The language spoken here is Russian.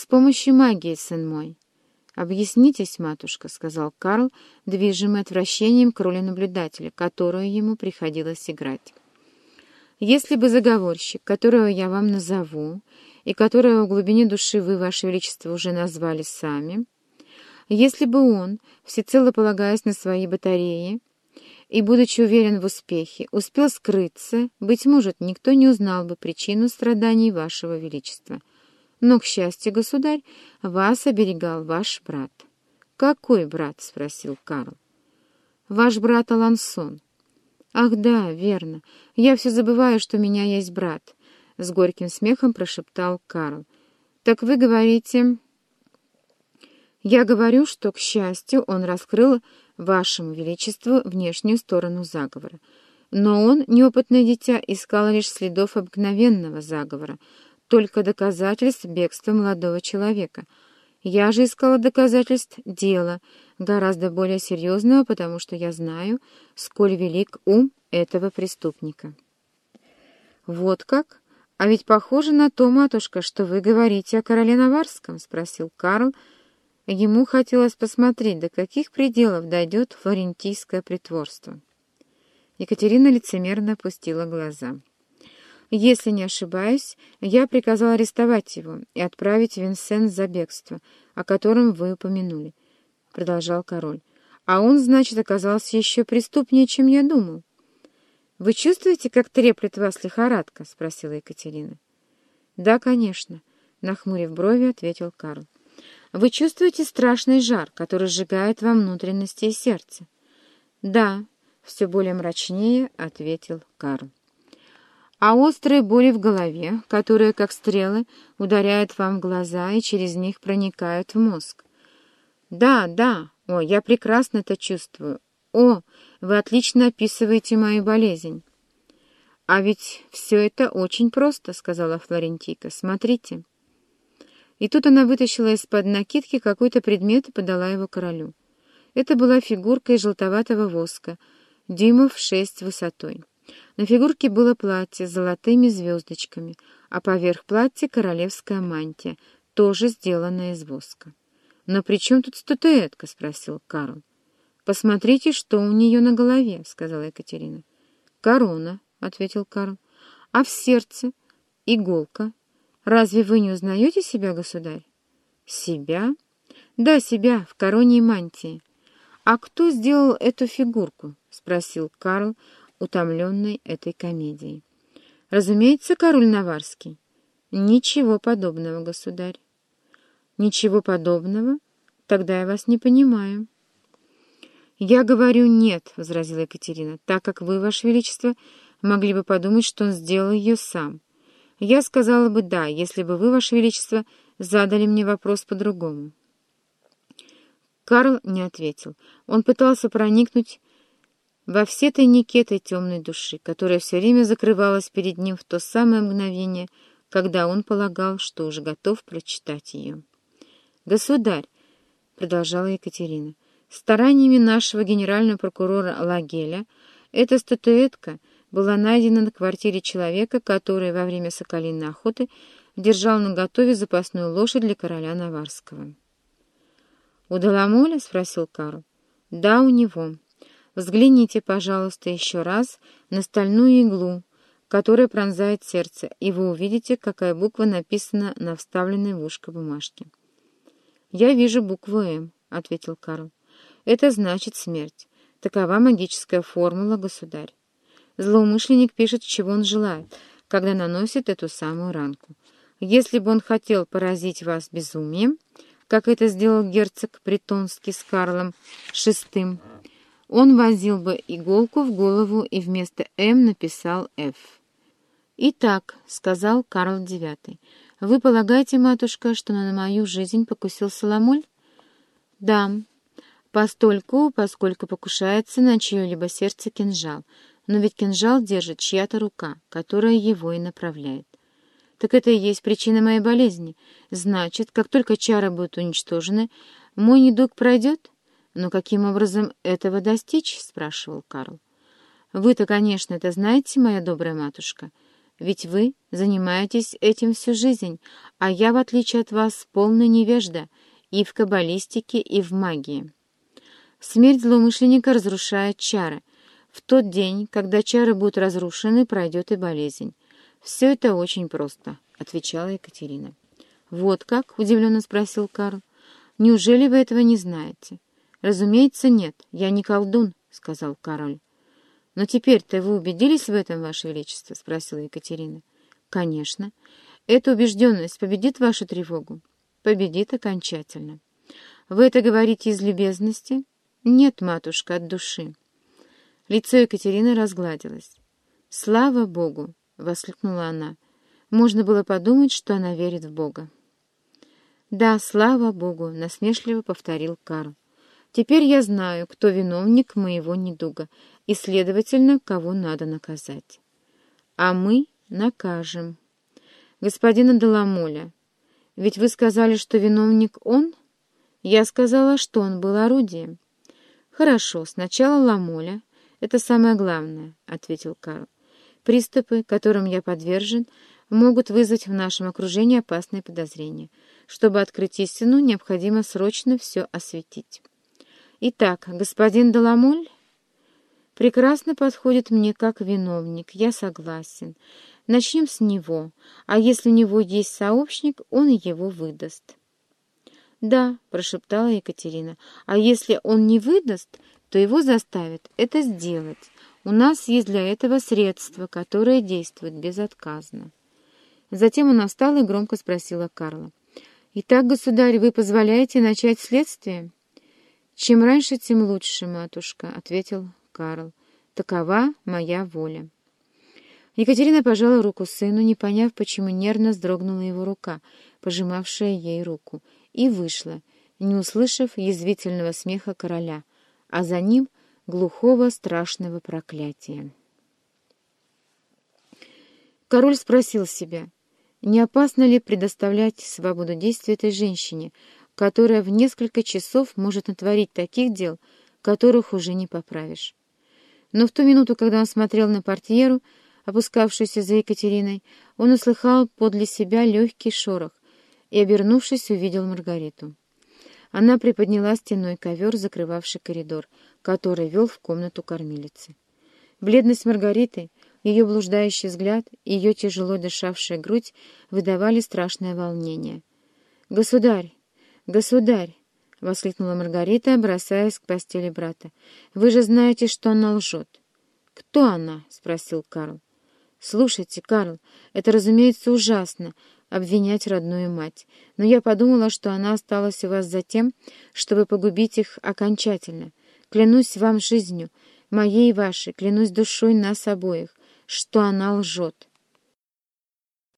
«С помощью магии, сын мой». «Объяснитесь, матушка», — сказал Карл, движимый отвращением к роли наблюдателя, которую ему приходилось играть. «Если бы заговорщик, которого я вам назову, и которого в глубине души вы, ваше величество, уже назвали сами, если бы он, всецело полагаясь на свои батареи, и, будучи уверен в успехе, успел скрыться, быть может, никто не узнал бы причину страданий вашего величества. Но, к счастью, государь, вас оберегал ваш брат. «Какой брат?» — спросил Карл. «Ваш брат Алансон». «Ах да, верно. Я все забываю, что у меня есть брат», — с горьким смехом прошептал Карл. «Так вы говорите...» «Я говорю, что, к счастью, он раскрыл вашему величеству внешнюю сторону заговора. Но он, неопытное дитя, искал лишь следов обыкновенного заговора, только доказательств бегства молодого человека. Я же искала доказательств дела, гораздо более серьезного, потому что я знаю, сколь велик ум этого преступника. «Вот как? А ведь похоже на то, матушка, что вы говорите о короле Наварском?» — спросил Карл, — Ему хотелось посмотреть, до каких пределов дойдет флорентийское притворство. Екатерина лицемерно опустила глаза. «Если не ошибаюсь, я приказал арестовать его и отправить Винсент за бегство, о котором вы упомянули», — продолжал король. «А он, значит, оказался еще преступнее, чем я думал». «Вы чувствуете, как треплет вас лихорадка?» — спросила Екатерина. «Да, конечно», — нахмурив брови, ответил Карл. Вы чувствуете страшный жар, который сжигает вам внутренности и сердце? Да, все более мрачнее, ответил Карл. А острые боли в голове, которые, как стрелы, ударяют вам в глаза и через них проникают в мозг. Да, да, о, я прекрасно это чувствую. О, вы отлично описываете мою болезнь. А ведь все это очень просто, сказала Флорентийка. Смотрите. И тут она вытащила из-под накидки какой-то предмет и подала его королю. Это была фигурка из желтоватого воска, дюймов шесть высотой. На фигурке было платье с золотыми звездочками, а поверх платья королевская мантия, тоже сделанная из воска. «Но при чем тут статуэтка?» — спросил Карл. «Посмотрите, что у нее на голове», — сказала Екатерина. «Корона», — ответил Карл. «А в сердце? Иголка, Разве вы не узнаете себя, государь? Себя? Да, себя, в короне и мантии. А кто сделал эту фигурку? Спросил Карл, утомленный этой комедией. Разумеется, король Наварский. Ничего подобного, государь. Ничего подобного? Тогда я вас не понимаю. «Я говорю нет», — возразила Екатерина, «так как вы, Ваше Величество, могли бы подумать, что он сделал ее сам. Я сказала бы «да», если бы вы, Ваше Величество, задали мне вопрос по-другому. Карл не ответил. Он пытался проникнуть во все тайники этой темной души, которая все время закрывалась перед ним в то самое мгновение, когда он полагал, что уже готов прочитать ее. «Государь», — продолжала Екатерина, — «стараниями нашего генерального прокурора Лагеля эта статуэтка — была найдена на квартире человека, который во время соколиной охоты держал на готове запасную лошадь для короля Наварского. «У Даламоля?» — спросил Карл. «Да, у него. Взгляните, пожалуйста, еще раз на стальную иглу, которая пронзает сердце, и вы увидите, какая буква написана на вставленной в ушко бумажке». «Я вижу букву «М», — ответил Карл. «Это значит смерть. Такова магическая формула, государь. Злоумышленник пишет, чего он желает, когда наносит эту самую ранку. Если бы он хотел поразить вас безумием, как это сделал герцог Бретонский с Карлом VI, он возил бы иголку в голову и вместо «М» написал «Ф». «Итак», — сказал Карл IX, — «вы полагаете, матушка, что на мою жизнь покусился Ламоль?» «Да, постольку, поскольку покушается на чье-либо сердце кинжал, но ведь кинжал держит чья-то рука, которая его и направляет. Так это и есть причина моей болезни. Значит, как только чары будут уничтожены, мой недуг пройдет? Но каким образом этого достичь? — спрашивал Карл. Вы-то, конечно, это знаете, моя добрая матушка. Ведь вы занимаетесь этим всю жизнь, а я, в отличие от вас, полный невежда и в каббалистике, и в магии. Смерть злоумышленника разрушает чары. В тот день, когда чары будут разрушены, пройдет и болезнь. Все это очень просто, — отвечала Екатерина. «Вот как?» — удивленно спросил Карл. «Неужели вы этого не знаете?» «Разумеется, нет. Я не колдун», — сказал король. «Но теперь-то вы убедились в этом, Ваше Величество?» — спросила Екатерина. «Конечно. Эта убежденность победит вашу тревогу?» «Победит окончательно». «Вы это говорите из любезности?» «Нет, матушка, от души». Лицо Екатерины разгладилось. «Слава Богу!» — воскликнула она. Можно было подумать, что она верит в Бога. «Да, слава Богу!» — насмешливо повторил Карл. «Теперь я знаю, кто виновник моего недуга, и, следовательно, кого надо наказать. А мы накажем. Господина Деламоля, ведь вы сказали, что виновник он? Я сказала, что он был орудием. Хорошо, сначала Ламоля. Это самое главное, — ответил Карл. Приступы, которым я подвержен, могут вызвать в нашем окружении опасные подозрения. Чтобы открыть истину, необходимо срочно все осветить. Итак, господин Деламоль прекрасно подходит мне как виновник, я согласен. Начнем с него, а если у него есть сообщник, он его выдаст. «Да», — прошептала Екатерина, — «а если он не выдаст, то его заставят это сделать. У нас есть для этого средства, которые действуют безотказно». Затем она встала и громко спросила Карла. «Итак, государь, вы позволяете начать следствие?» «Чем раньше, тем лучше, матушка», — ответил Карл. «Такова моя воля». Екатерина пожала руку сыну, не поняв, почему нервно вздрогнула его рука, пожимавшая ей руку, и вышла, не услышав язвительного смеха короля, а за ним глухого страшного проклятия. Король спросил себя — не опасно ли предоставлять свободу действия этой женщине, которая в несколько часов может натворить таких дел, которых уже не поправишь? Но в ту минуту, когда он смотрел на портьеру, опускавшуюся за Екатериной, он услыхал подле себя легкий шорох и, обернувшись, увидел Маргариту. Она приподняла стеной ковер, закрывавший коридор, который вел в комнату кормилицы. Бледность Маргариты — ее блуждающий взгляд и ее тяжело дышавшая грудь выдавали страшное волнение. «Государь! Государь!» — воскликнула Маргарита, бросаясь к постели брата. «Вы же знаете, что она лжет». «Кто она?» — спросил Карл. «Слушайте, Карл, это, разумеется, ужасно — обвинять родную мать. Но я подумала, что она осталась у вас за тем, чтобы погубить их окончательно. Клянусь вам жизнью, моей и вашей, клянусь душой нас обоих что она лжет.